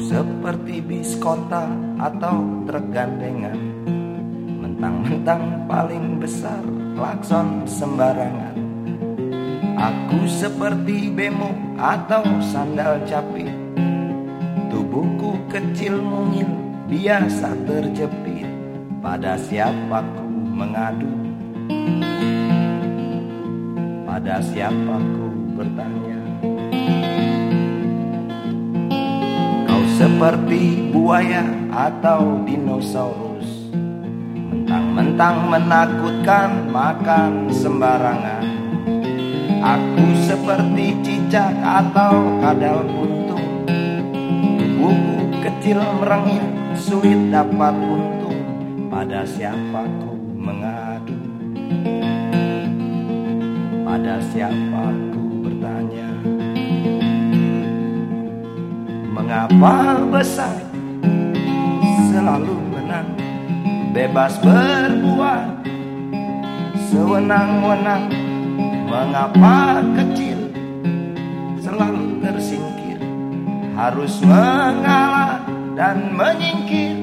seperti bis kota atau truk gandengan. Mentang-mentang paling besar klakson sembarangan. Aku seperti bemo atau sandal capit. Tubuhku kecil mungil biasa terjepit. Pada siapaku mengadu? Pada siapaku bertanya seperti buaya atau dinosaurus. Mentang-mentang menakutkan makan sembarangan. Aku seperti cicak atau kadal buntung Tubuhku kecil merengit sulit dapat untung Pada siapaku mengadu? Pada siapaku Mengapa besar selalu menang? Bebas berbuat sewenang-wenang. Mengapa kecil selalu tersingkir? Harus mengalah dan menyingkir.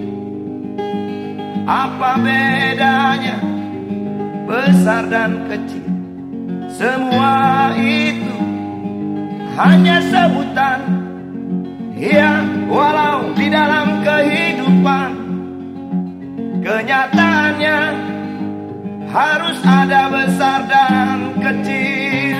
Apa bedanya besar dan kecil? Semua itu hanya sebutan Kenyataannya harus ada besar dan kecil.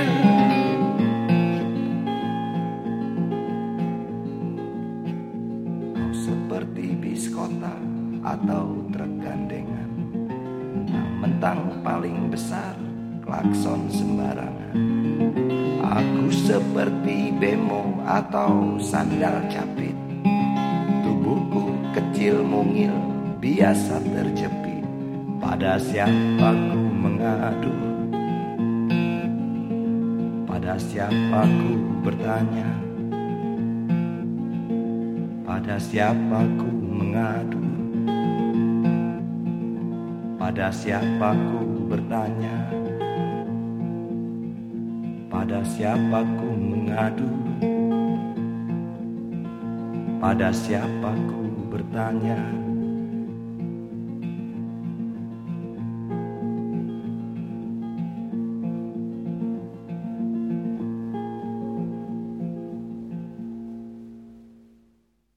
Kau seperti bis kota atau truk gandengan Mentang-mentang paling besar klakson sembarangan. Aku seperti bemo atau sandal capit Tubuhku kecil mungil biasa terjepit Pada siapaku mengadu. Pada siapaku bertanya. Pada siapaku mengadu. Pada siapaku bertanya. Pada siapa ku mengadu. Pada siapa ku bertanya